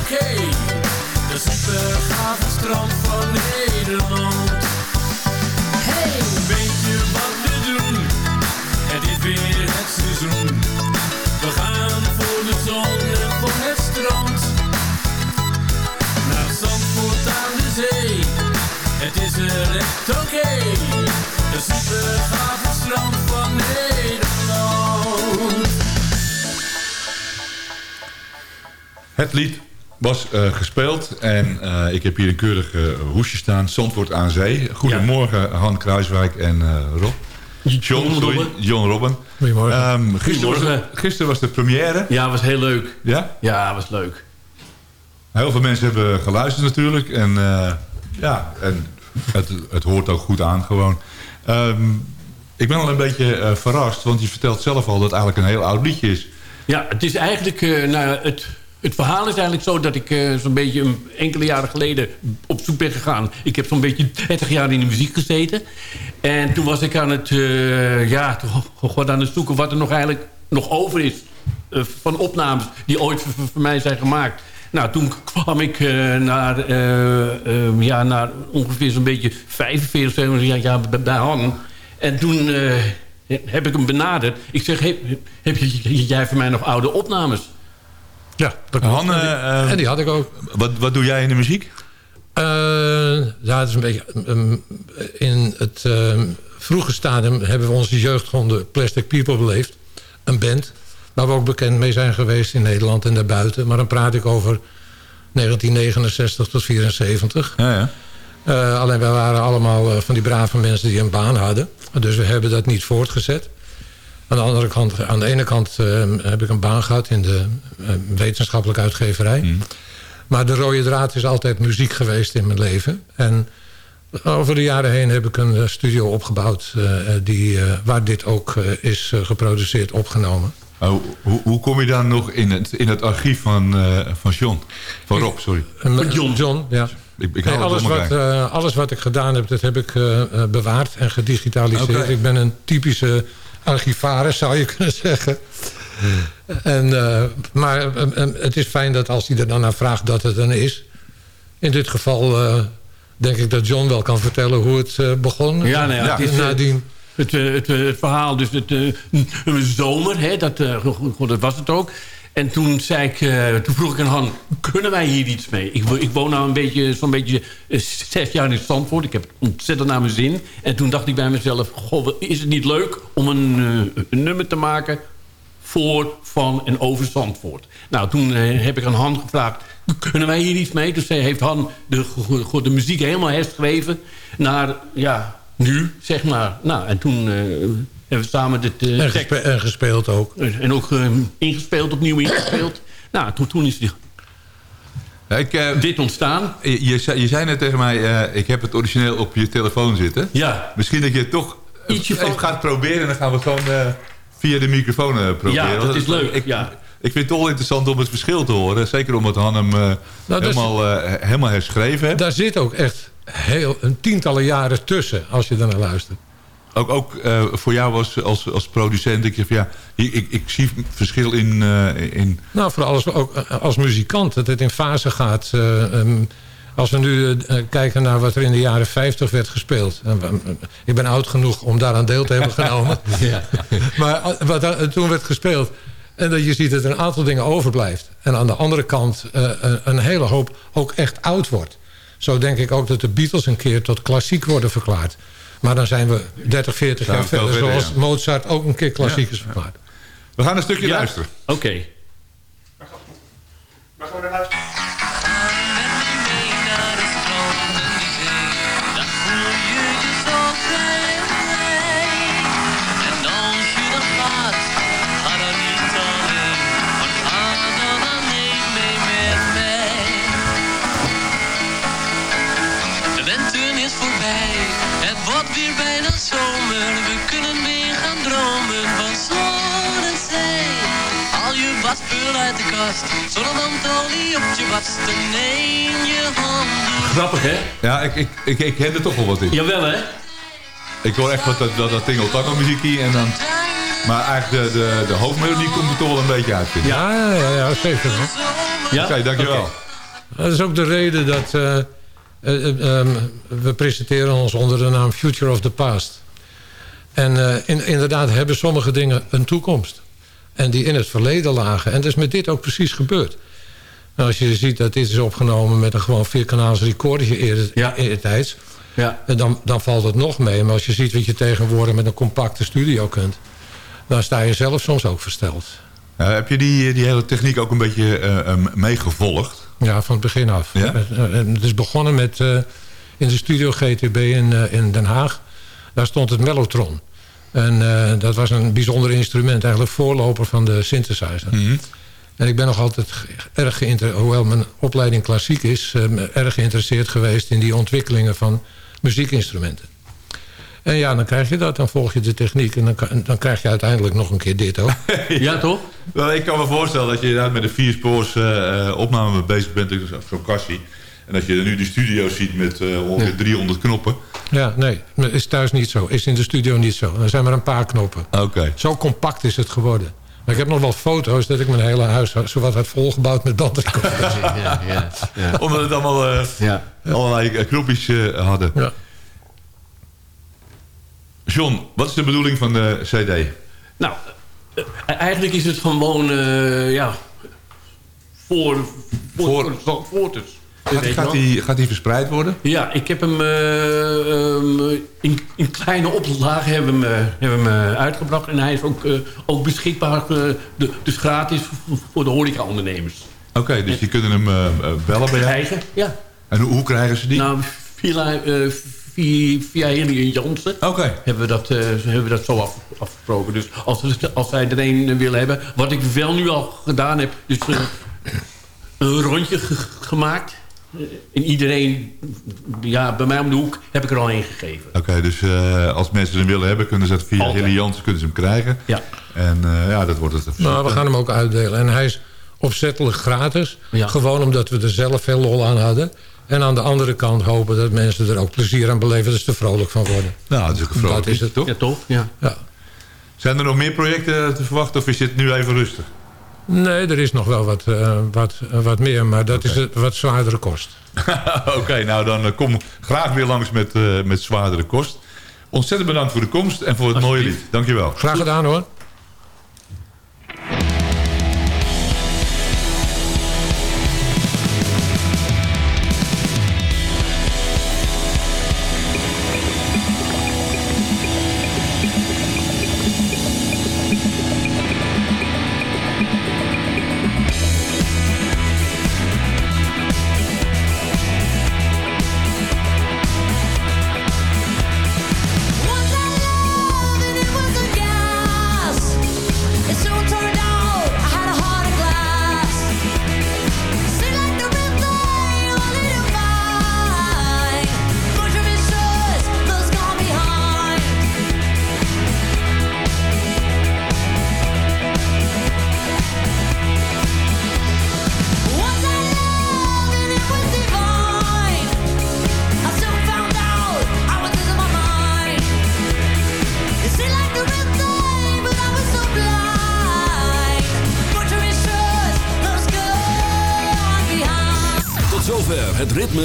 Oké. De super gave strand van Nederland Het lied was eh, gespeeld en eh, ik heb hier een keurig eh, hoesje staan. Zandvoort aan zee. Goedemorgen Han Kruiswijk en Rob. John, sorry. John Robben. Goedemorgen. Ehm, gisteren, was de, Goedemorgen. gisteren was de première. Ja, was heel leuk. Ja? Ja, was leuk. Heel veel mensen hebben geluisterd natuurlijk. En ja, en het, het hoort ook goed aan gewoon. Ehm, ik ben al een beetje verrast, want je vertelt zelf al dat het eigenlijk een heel oud liedje is. Ja, het is eigenlijk... nou, het, het verhaal is eigenlijk zo dat ik eh, zo'n beetje een, enkele jaren geleden op zoek ben gegaan. Ik heb zo'n beetje 30 jaar in de muziek gezeten. En toen was ik aan het, eh, ja, toch gewoon aan het zoeken wat er nog eigenlijk nog over is. eh, van opnames die ooit voor, mij zijn gemaakt. Nou, toen kwam ik naar, eh, eh, ja, naar ongeveer zo'n beetje 45, 47 jaar bij- Han. En toen heb ik hem benaderd. Ik zeg, heb, heb jij voor mij nog oude opnames? Ja, dat klopt. eh, eh, en die had ik ook. Wat, wat doe jij in de muziek? Eh, ja, het is een beetje... ehm, in het vroege stadium hebben we onze jeugdgronden Plastic People beleefd. Een band waar we ook bekend mee zijn geweest in Nederland en daarbuiten. Maar dan praat ik over 1969 tot 74. Ja, ja. Eh, alleen wij waren allemaal eh, van die brave mensen die een baan hadden. Dus we hebben dat niet voortgezet. Aan de, andere kant, aan de ene kant eh, heb ik een baan gehad in de eh, wetenschappelijke uitgeverij. Maar de rode draad is altijd muziek geweest in mijn leven. En over de jaren heen heb ik een eh, studio opgebouwd... die, waar dit ook is geproduceerd, opgenomen. Oh, hoe, hoe kom je dan nog in het, in het archief van, van John? Van Rob, sorry. Eh, John. ja. Ik, ik Nee, alles, wat, alles wat ik gedaan heb, dat heb ik bewaard en gedigitaliseerd. Ik ben een typische archivaris, zou je kunnen zeggen. En, eh, maar het is fijn dat als hij er dan naar vraagt dat het dan is. In dit geval eh, denk ik dat John wel kan vertellen hoe het eh, begon. Ja, nou ja, het is, Nadien. Het, het, het verhaal, dus het, een zomer, hè, dat, goed, dat was het ook. En toen, zei ik, eh, toen vroeg ik aan Han, kunnen wij hier iets mee? Ik, ik woon nou een beetje, zo'n beetje eh, zes jaar in Zandvoort. Ik heb het ontzettend naar mijn zin. En toen dacht ik bij mezelf, goh, is het niet leuk om een, eh, een nummer te maken voor, van en over Zandvoort. Nou, toen heb ik aan Han gevraagd... kunnen wij hier iets mee? Dus heeft Han de, de muziek helemaal herschreven... naar, ja, nu, zeg maar. Nou, en toen hebben we samen dit... eh, En, tekst- gespe- en gespeeld ook. en ook eh, ingespeeld, opnieuw ingespeeld. nou, toen, toen is die, Ik, eh, dit ontstaan. Je, je, zei, je zei net tegen mij, eh, ik heb het origineel op je telefoon zitten. Ja. Misschien dat je het toch Ietsje van- gaat proberen... en dan gaan we het gewoon eh, via de microfoon eh, proberen. Ja, dat is leuk, Ik, ja. ik vind het toch wel interessant om het verschil te horen. Zeker omdat Han hem eh, is- helemaal, eh, helemaal herschreven heeft. Daar zit ook echt heel, een tientallen jaren tussen, als je er naar luistert. Ook, ook eh, voor jou als, als, als producent, ik, ja, ik, ik, ik zie verschil in... eh, in Nou, vooral als, ook eh, als muzikant, dat het in fase gaat. Eh, ehm, als we nu kijken naar wat er in de jaren 50 werd gespeeld. Ik ben oud genoeg om daaraan deel te hebben genomen. maar wat er toen werd gespeeld... en dat je ziet dat er een aantal dingen overblijft. En aan de andere kant een hele hoop ook echt oud wordt. Zo denk ik ook dat de Beatles een keer tot klassiek worden verklaard. Maar dan zijn we 30, 40 Zijn jaar verder... verder, zoals ja. Mozart ook een keer klassiek Ja. is verklaard. We gaan een stukje Ja. luisteren. Oké. Waar gaan we naar luisteren? Wasspul uit de kast, zonnebandolie op je wasten. Neem je handen. Grappig, hè? Ja, ik, ik, ik, ik ken er toch wel wat in. Jawel, hè? Ik hoor echt wat dat, dat, dat tingle muziekje en dan... Maar eigenlijk de, de, de hoofdmelodie komt er toch wel een beetje uit, vind ik. Ja, ja, ja, ja zeker wel. Ja? Oké, dankjewel. Dat is ook de reden dat eh, eh, eh, ehm, we presenteren ons onder de naam Future of the Past. En eh, in, inderdaad hebben sommige dingen een toekomst. En die in het verleden lagen. En dat is met dit ook precies gebeurd. Nou, als je ziet dat dit is opgenomen met een gewoon vierkanaals recordertje eerder, Ja. eertijds... Ja. En dan, dan valt het nog mee. Maar als je ziet wat je tegenwoordig met een compacte studio kunt... dan sta je zelf soms ook versteld. Eh, heb je die, die hele techniek ook een beetje eh, eh, meegevolgd? Ja, van het begin af. Ja? Eh, eh, Het is begonnen met eh, in de studio GTB in, eh, in Den Haag. Daar stond het Mellotron. En eh, dat was een bijzonder instrument. Eigenlijk voorloper van de synthesizer. En ik ben nog altijd erg geïnteresseerd... hoewel mijn opleiding klassiek is... eh, erg geïnteresseerd geweest in die ontwikkelingen van muziekinstrumenten. En ja, dan krijg je dat. Dan volg je de techniek. En dan, dan krijg je uiteindelijk nog een keer dit ook. Ja, toch? Wel, ik kan me voorstellen dat je inderdaad met een vierspoors eh, eh, opname bezig bent. dus Zo'n kassie. En dat je nu die studio ziet met eh, ongeveer 300 knoppen. Ja, nee, is thuis niet zo. Is in de studio niet zo. Er zijn maar een paar knoppen. Oké. Zo compact is het geworden. Maar ik heb nog wel foto's dat ik mijn hele huis zowat had volgebouwd met bandrecords. Ja, ja, ja. Omdat het allemaal eh, Ja. allerlei eh, knopjes eh, hadden. Ja. John, wat is de bedoeling van de CD? Nou, eigenlijk is het gewoon, eh, ja, voor, voor, voor, Zandvoorters. Gaat, je gaat, die, gaat die verspreid worden? Ja, ik heb hem eh, ehm, in, in kleine oplagen hebben we hem, eh, hebben hem eh, uitgebracht. En hij is ook, ook beschikbaar, de, dus gratis voor- de horecaondernemers. Oké, dus die kunnen hem bellen bij jou? Krijgen, ja. En hoe, hoe krijgen ze die? Nou, via, via, via Jansen Oké. hebben, we dat, hebben we dat zo af, afgesproken. Dus als, als zij er een willen hebben... Wat ik wel nu al gedaan heb... Dus een rondje ge- gemaakt. Eh, En iedereen... Ja, bij mij om de hoek heb ik er al één gegeven. Oké, dus eh, als mensen hem willen hebben, kunnen ze het via Altijd. Hilly Jansen kunnen ze hem krijgen. Ja. En eh, ja, dat wordt het. Nou, we gaan hem ook uitdelen. En hij is opzettelijk gratis. Ja. Gewoon omdat we er zelf veel lol aan hadden. En aan de andere kant hopen dat mensen er ook plezier aan beleven. Dat ze er vrolijk van worden. Nou, dat is ook een vrolijk Dat is het. toch? Ja, toch? Ja. Ja. Zijn er nog meer projecten te verwachten of is dit nu even rustig? Nee, er is nog wel wat, eh, wat, eh, wat meer. Maar dat is wat zwaardere kost. Oké, nou dan eh, kom graag weer langs met, met zwaardere kost. Ontzettend bedankt voor de komst en voor het mooie lied. Dankjewel. Graag gedaan hoor.